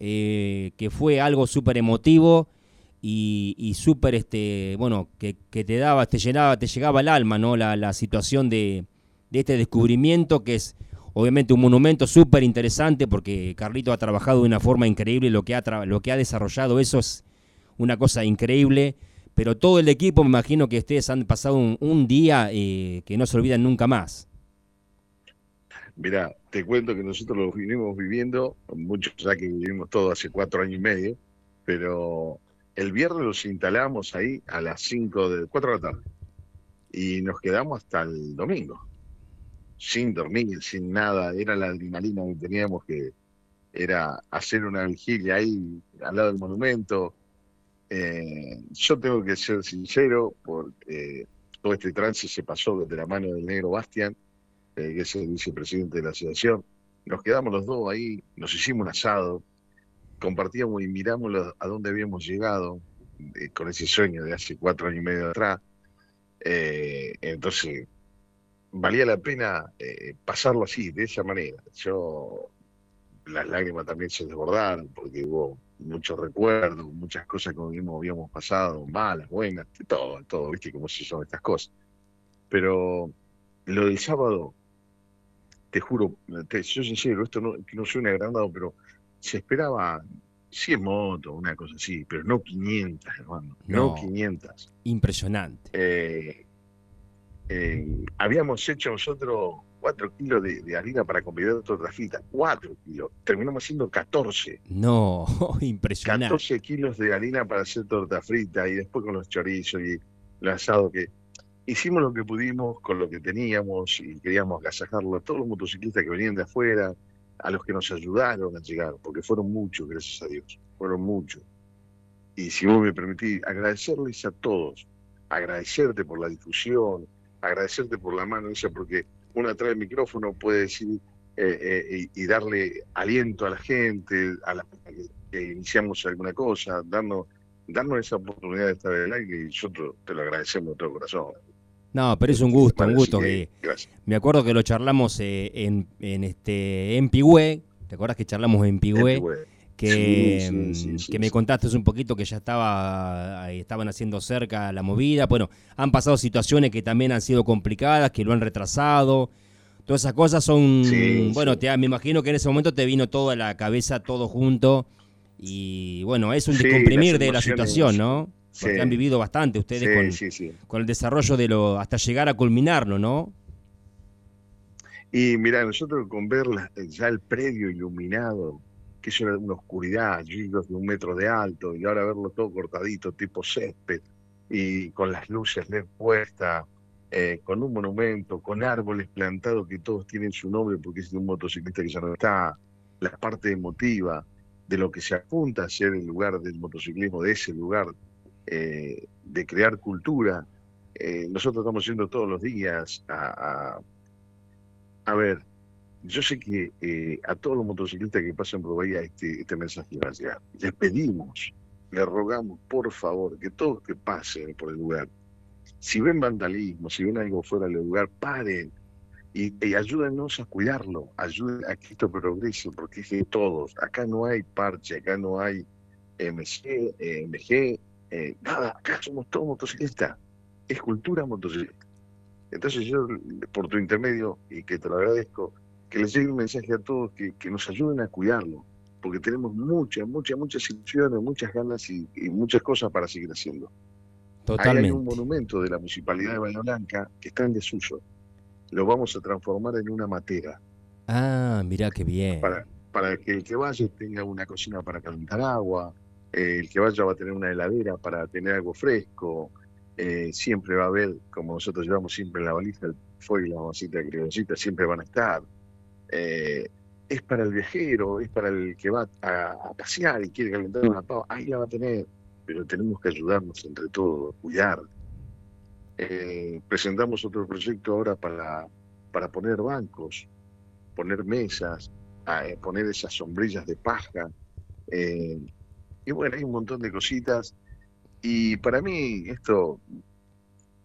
Speaker 1: eh, que fue algo súper emotivo y, y súper, este, bueno, que, te daba, te llenaba, te llegaba al alma, ¿no? La, la situación de, de este descubrimiento que es obviamente un monumento súper interesante porque Carlito ha trabajado de una forma increíble, lo que, ha lo que ha desarrollado eso es una cosa increíble, pero todo el equipo me imagino que ustedes han pasado un, día eh, que no se olvidan nunca más.
Speaker 6: Mirá, te cuento que nosotros lo vinimos viviendo, muchos ya que vivimos todo hace cuatro años y medio, pero el viernes los instalamos ahí a las cinco de cuatro de la tarde y nos quedamos hasta el domingo, sin dormir, sin nada, era la adrenalina que teníamos que era hacer una vigilia ahí al lado del monumento. Eh, yo tengo que ser sincero, porque todo este trance se pasó de la mano del negro Bastian, eh, que es el vicepresidente de la asociación. Nos quedamos los dos ahí, nos hicimos un asado, compartíamos y miramos a dónde habíamos llegado eh, con ese sueño de hace cuatro años y medio atrás. Eh, entonces, valía la pena eh, pasarlo así, de esa manera. Yo, las lágrimas también se desbordaron porque hubo muchos recuerdos, muchas cosas que habíamos, pasado, malas, buenas, todo, todo, viste cómo se son estas cosas. Pero lo del sábado, te juro, te soy sincero, esto no, no suena agrandado, pero se esperaba 100 motos, una cosa así, pero no 500, hermano, no,
Speaker 1: No.
Speaker 6: 500.
Speaker 1: Impresionante.
Speaker 6: Eh, eh, habíamos hecho nosotros 4 kilos de, de harina para convidar otra fita, 4 kilos, terminamos haciendo 14.
Speaker 1: No, impresionante.
Speaker 6: 14 kilos de harina para hacer torta frita y después con los chorizos y el asado que hicimos lo que pudimos con lo que teníamos y queríamos agasajarlo a todos los motociclistas que venían de afuera, a los que nos ayudaron a llegar, porque fueron muchos, gracias a Dios, fueron muchos. Y si vos me permitís, agradecerles a todos, agradecerte por la difusión, agradecerte por la mano esa, porque uno atrás del micrófono puede decir eh, eh, y, darle aliento a la gente, a la que, que iniciamos alguna cosa, darnos, darnos esa oportunidad de estar en el aire y nosotros te lo agradecemos de todo corazón.
Speaker 1: No, pero es un gusto, un gusto que,
Speaker 6: gracias.
Speaker 1: me acuerdo que lo charlamos eh, en, en este en Pigüé, ¿te acuerdas que charlamos en Pigüé?
Speaker 6: Este, güey,
Speaker 1: Que,
Speaker 6: Sí,
Speaker 1: mm,
Speaker 6: sí, sí, sí,
Speaker 1: que me contaste un poquito que ya estaba estaban haciendo cerca la movida. Bueno, han pasado situaciones que también han sido complicadas, que lo han retrasado. Todas esas cosas son, bueno, te, me imagino que en ese momento te vino todo a la cabeza, todo junto. Y bueno, es un descomprimir de la situación, ¿no? Porque han vivido bastante ustedes con, el desarrollo de lo, hasta llegar a culminarlo, ¿no?
Speaker 6: Y mira, nosotros con ver la- ya el predio iluminado, que eso era una oscuridad, giros de un metro de alto, y ahora verlo todo cortadito, tipo césped, y con las luces LED puestas, eh, con un monumento, con árboles plantados que todos tienen su nombre porque es de un motociclista que ya no está, la parte emotiva de lo que se apunta a ser el lugar del motociclismo, de ese lugar, eh, de crear cultura. Eh, nosotros estamos yendo todos los días a- a a ver, yo sé que eh, a todos los motociclistas que pasan por Bahía este, este mensaje va a llegar. Les pedimos, les rogamos, por favor, que todos que pasen por el lugar, si ven vandalismo, si ven algo fuera del lugar, paren y, y a cuidarlo, ayuden a que esto progrese, porque es de todos. Acá no hay parche, acá no hay MC, MG, eh, nada, acá somos todos motociclistas. Es cultura motociclista. Entonces yo, por tu intermedio, y que te lo agradezco, que les llegue un mensaje a todos que, que nos ayuden a cuidarlo, porque tenemos muchas, muchas, muchas ilusiones, muchas ganas y, y muchas cosas para seguir haciendo. Ahí
Speaker 1: Totalmente.
Speaker 6: hay un monumento de la Municipalidad de Bahía Blanca que está en desuso. Lo vamos a transformar en una matera,
Speaker 1: Ah, mirá qué bien.
Speaker 6: para, para que el que vaya tenga una cocina para calentar agua, eh, el que vaya va a tener una heladera para tener algo fresco, eh, siempre va a haber, como nosotros llevamos siempre en la valija, el fuego y la mamacita crioncita siempre van a estar. Eh, es para el viajero, es para el que va a, pasear y quiere calentar una pava, ahí la va a tener, pero tenemos que ayudarnos entre todos, cuidar. presentamos otro proyecto ahora para, para poner bancos, poner mesas, poner esas sombrillas de paja. y bueno, hay un montón de cositas y para mí esto,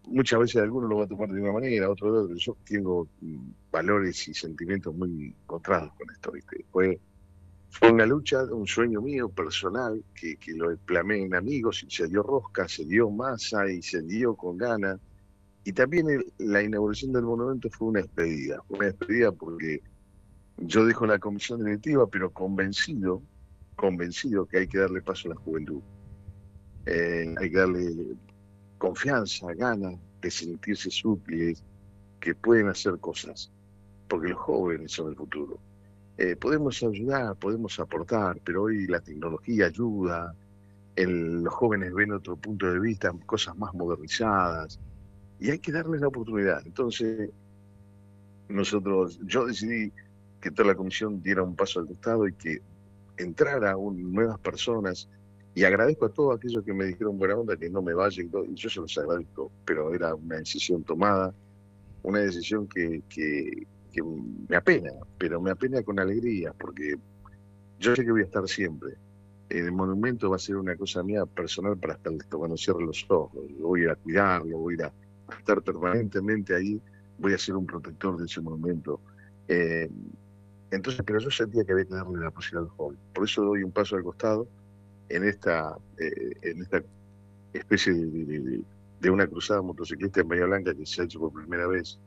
Speaker 6: muchas veces alguno lo va a tomar de una manera, otro de otra. Yo tengo mm, valores y sentimientos muy encontrados con esto, ¿viste? Fue, fue una lucha, un sueño mío personal que, que lo plamé en amigos y se dio rosca, se dio masa y se dio con ganas. Y también la inauguración del monumento fue una despedida, fue una despedida porque yo dejo la comisión directiva, pero convencido, convencido que hay que darle paso a la juventud. Eh, hay que darle confianza, ganas de sentirse útiles, que pueden hacer cosas, porque los jóvenes son el futuro. Eh, podemos ayudar, podemos aportar, pero hoy la tecnología ayuda, los jóvenes ven otro punto de vista, cosas más modernizadas, y hay que darles la oportunidad. Entonces, nosotros, yo decidí que toda la comisión diera un paso al costado y que entrara nuevas personas y agradezco a todos aquellos que me dijeron buena onda que no me vaya y, yo se los agradezco, pero era una decisión tomada, una decisión que, que, me apena, pero me apena con alegría, porque yo sé que voy a estar siempre. El monumento va a ser una cosa mía personal para listo cuando cierre los ojos. voy a cuidarlo, voy a, estar permanentemente ahí, voy a ser un protector de ese monumento. Eh, entonces, pero yo sentía que había que darle la posibilidad al joven. Por eso doy un paso al costado en esta, eh, en esta especie de, una cruzada motociclista en Bahía Blanca que se ha hecho por primera vez.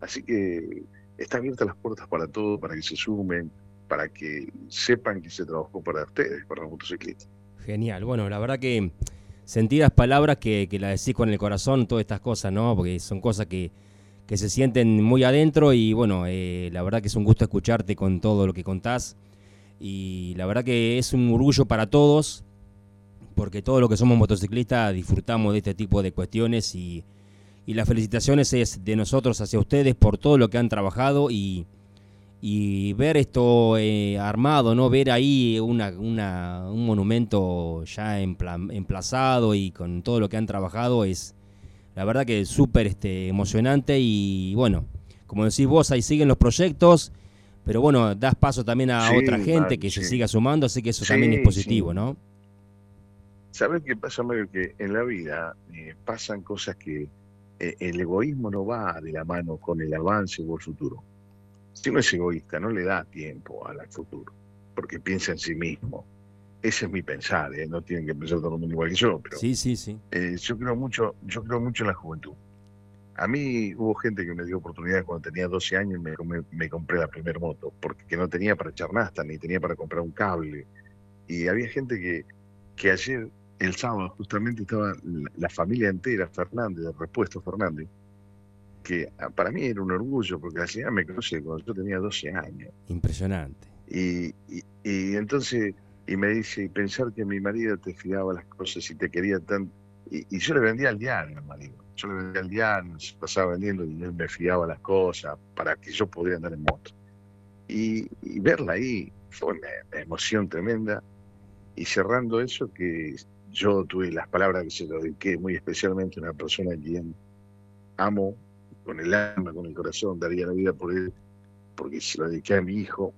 Speaker 6: Así que están abiertas las puertas para todo, para que se sumen, para que sepan que se trabajó para ustedes, para los motociclistas.
Speaker 1: Genial, bueno, la verdad que sentidas palabras que, que la decís con el corazón, todas estas cosas, ¿no? Porque son cosas que, que se sienten muy adentro y bueno, eh, la verdad que es un gusto escucharte con todo lo que contás y la verdad que es un orgullo para todos porque todos los que somos motociclistas disfrutamos de este tipo de cuestiones y, las felicitaciones es de nosotros hacia ustedes por todo lo que han trabajado y, ver esto eh, armado, ¿no? Ver ahí una, un monumento ya emplazado y con todo lo que han trabajado es la verdad que súper este, emocionante y bueno, como decís vos, ahí siguen los proyectos, pero bueno, das paso también a otra gente que se siga sumando, así que eso también es positivo, ¿no?
Speaker 6: ¿Sabes qué pasa, Mario? Que en la vida eh, pasan cosas que eh, el egoísmo no va de la mano con el avance o el futuro. Si uno es egoísta, no le da tiempo al futuro, porque piensa en sí mismo. Ese es mi pensar, ¿eh? no tienen que pensar todo el mundo igual que yo, pero
Speaker 1: sí, sí, sí.
Speaker 6: yo creo mucho, yo creo mucho en la juventud. A mí hubo gente que me dio oportunidades cuando tenía 12 años y me, me compré la primera moto, porque no tenía para echar nasta, ni tenía para comprar un cable. Y había gente que, que ayer el sábado justamente estaba la, familia entera, Fernández, de Repuesto Fernández, que ah, para mí era un orgullo, porque la señora me conoce cuando yo tenía 12 años.
Speaker 1: Impresionante.
Speaker 6: Y, y, entonces, y me dice, pensar que mi marido te fiaba las cosas y te quería tanto. Y, yo le vendía al diario al marido. Yo le vendía al diario, se pasaba vendiendo y él me fiaba las cosas para que yo pudiera andar en moto. Y, verla ahí fue una emoción tremenda. Y cerrando eso, que yo tuve las palabras que se lo dediqué muy especialmente a una persona a quien amo con el alma, con el corazón, daría la vida por él, porque se lo dediqué a mi hijo,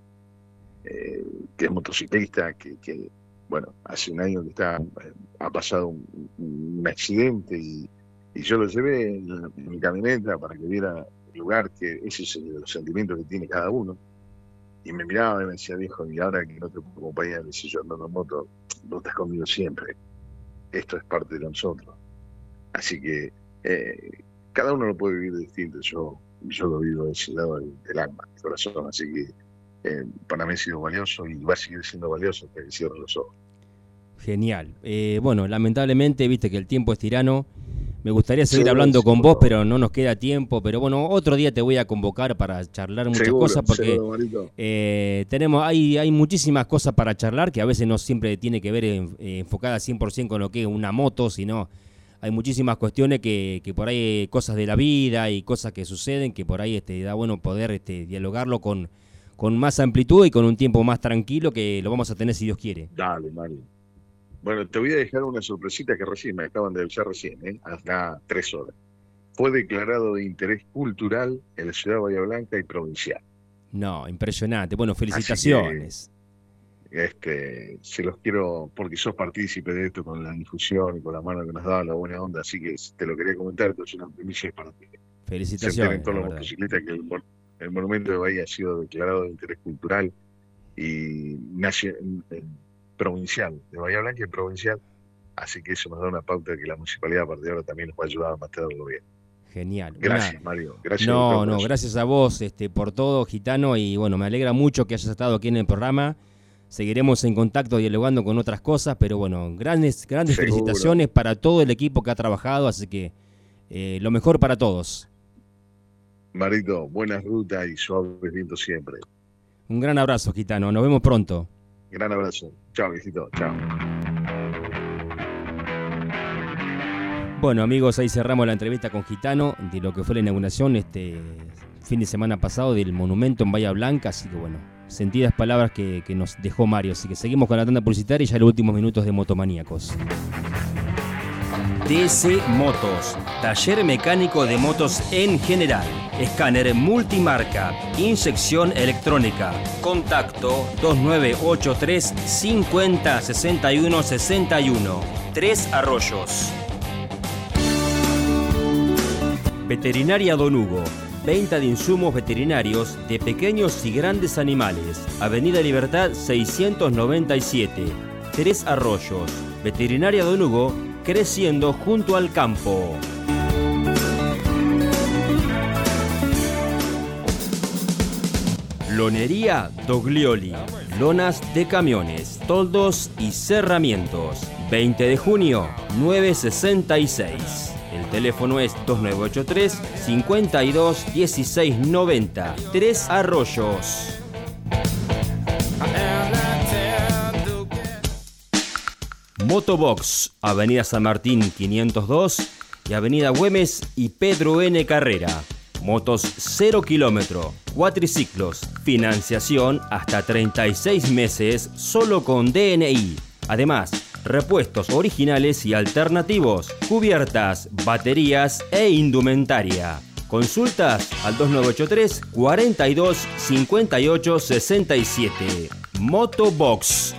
Speaker 6: eh, que es motociclista, que, bueno, hace un año que está, eh, ha pasado un, accidente y, yo lo llevé en, mi camioneta para que viera el lugar, que ese es el, los sentimientos que tiene cada uno. Y me miraba y me decía, viejo, y ahora que no te puedo acompañar, si yo ando en moto, no estás conmigo siempre esto es parte de nosotros. Así que eh, cada uno lo puede vivir distinto. Yo, yo lo vivo de ese lado del, alma, del corazón. Así que eh, para mí ha sido valioso y va a seguir siendo valioso hasta que cierre los ojos.
Speaker 1: Genial. Eh, bueno, lamentablemente, viste que el tiempo es tirano. Me gustaría seguir hablando con vos, pero no nos queda tiempo. Pero bueno, otro día te voy a convocar para charlar muchas cosas porque eh, tenemos hay, hay muchísimas cosas para charlar que a veces no siempre tiene que ver en, eh, enfocada 100% con lo que es una moto, sino hay muchísimas cuestiones que, que por ahí cosas de la vida y cosas que suceden que por ahí este, da bueno poder este, dialogarlo con, con más amplitud y con un tiempo más tranquilo que lo vamos a tener si Dios quiere.
Speaker 6: Dale, Mario. Bueno, te voy a dejar una sorpresita que recién me acaban de avisar recién, ¿eh? hasta tres horas. Fue declarado de interés cultural en la ciudad de Bahía Blanca y provincial.
Speaker 1: No, impresionante. Bueno, felicitaciones.
Speaker 6: este, se los quiero, porque sos partícipe de esto con la difusión y con la mano que nos da la buena onda, así que te lo quería comentar, es una primicia para ti.
Speaker 1: Felicitaciones.
Speaker 6: Se todos los que el, el, monumento de Bahía ha sido declarado de interés cultural y nacional provincial, de Bahía Blanca y provincial. Así que eso nos da una pauta de que la municipalidad a partir de ahora también nos va a ayudar a mantenerlo bien.
Speaker 1: Genial.
Speaker 6: Gracias, Mario. Gracias.
Speaker 1: No, no, gracias a vos este, por todo, Gitano. Y bueno, me alegra mucho que hayas estado aquí en el programa. Seguiremos en contacto dialogando con otras cosas, pero bueno, grandes, grandes felicitaciones para todo el equipo que ha trabajado, así que eh, lo mejor para todos.
Speaker 6: Marito, buenas rutas y suaves vientos siempre.
Speaker 1: Un gran abrazo, Gitano. Nos vemos pronto.
Speaker 6: Gran abrazo. Chao, viejito. Chao.
Speaker 1: Bueno, amigos, ahí cerramos la entrevista con Gitano de lo que fue la inauguración este fin de semana pasado del monumento en Bahía Blanca. Así que bueno, sentidas palabras que, que nos dejó Mario. Así que seguimos con la tanda publicitaria y ya los últimos minutos de Motomaníacos. DC Motos, taller mecánico de motos en general, escáner multimarca, inyección electrónica, contacto 2983 50 61 61, Tres Arroyos. Veterinaria Don Hugo, venta de insumos veterinarios de pequeños y grandes animales, Avenida Libertad 697, Tres Arroyos, Veterinaria Don Hugo, creciendo junto al campo. Lonería Doglioli. Lonas de camiones, toldos y cerramientos. 20 de junio, 966. El teléfono es 2983 52 16 90. Tres Arroyos. Motobox, Avenida San Martín 502 y Avenida Güemes y Pedro N. Carrera. Motos 0 kilómetro, cuatriciclos, financiación hasta 36 meses solo con DNI. Además, repuestos originales y alternativos, cubiertas, baterías e indumentaria. Consultas al 2983 42 58 67. Motobox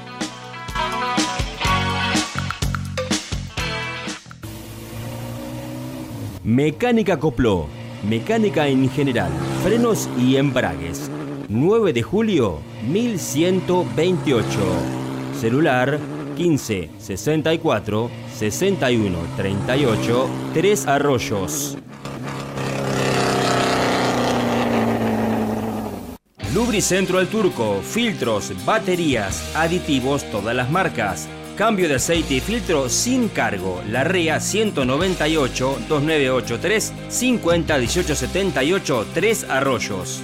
Speaker 1: Mecánica Copló, mecánica en general, frenos y embragues. 9 de julio 1128. Celular 15 64 61 38 3 Arroyos. Lubricentro al Turco, filtros, baterías, aditivos, todas las marcas Cambio de aceite y filtro sin cargo. La REA 198 2983 50 1878 3 Arroyos.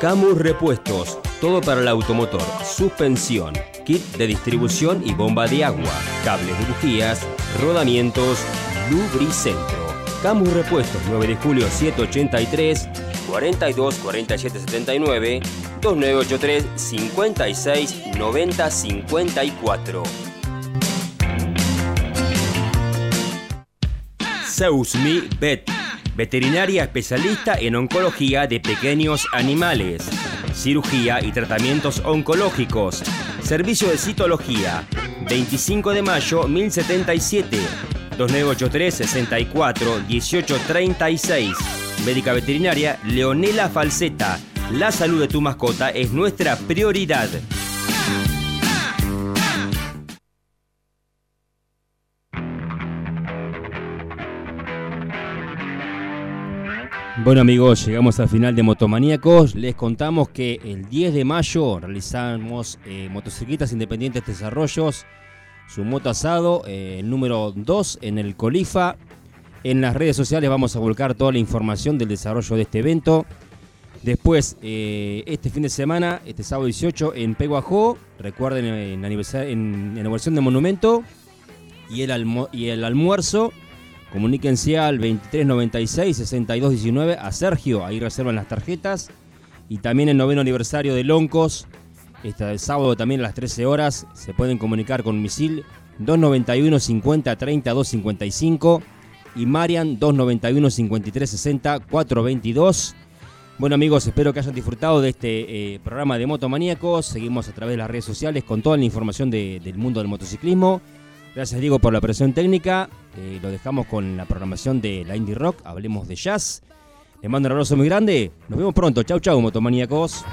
Speaker 1: Camus Repuestos. Todo para el automotor. Suspensión. Kit de distribución y bomba de agua. Cables de bujías. Rodamientos. Lubricentro. Camus Repuestos 9 de julio 783 42 47 79 2983 56 90 54. Seusmi Vet, veterinaria especialista en oncología de pequeños animales, cirugía y tratamientos oncológicos, servicio de citología, 25 de mayo 1077, 2983 64 1836. Médica veterinaria Leonela Falseta la salud de tu mascota es nuestra prioridad. Bueno amigos, llegamos al final de Motomaníacos. Les contamos que el 10 de mayo realizamos eh, Motocicletas Independientes Desarrollos, su moto asado, eh, el número 2 en el Colifa. En las redes sociales vamos a volcar toda la información del desarrollo de este evento. Después, eh, este fin de semana, este sábado 18, en Peguajó, recuerden en, aniversario, en inauguración de Monumento y el, el almuerzo. Comuníquense al 2396-6219 a Sergio, ahí reservan las tarjetas. Y también el noveno aniversario de Loncos, este sábado también a las 13 horas, se pueden comunicar con Misil 291 50 30 255 y Marian 291 53 60 422. Bueno amigos, espero que hayan disfrutado de este eh, programa de Motomaníacos. Seguimos a través de las redes sociales con toda la información del mundo del motociclismo. Gracias Diego por la operación técnica. Eh, lo dejamos con la programación de la Indie Rock. Hablemos de jazz. Les mando un abrazo muy grande. Nos vemos pronto. Chau, chau, motomaníacos.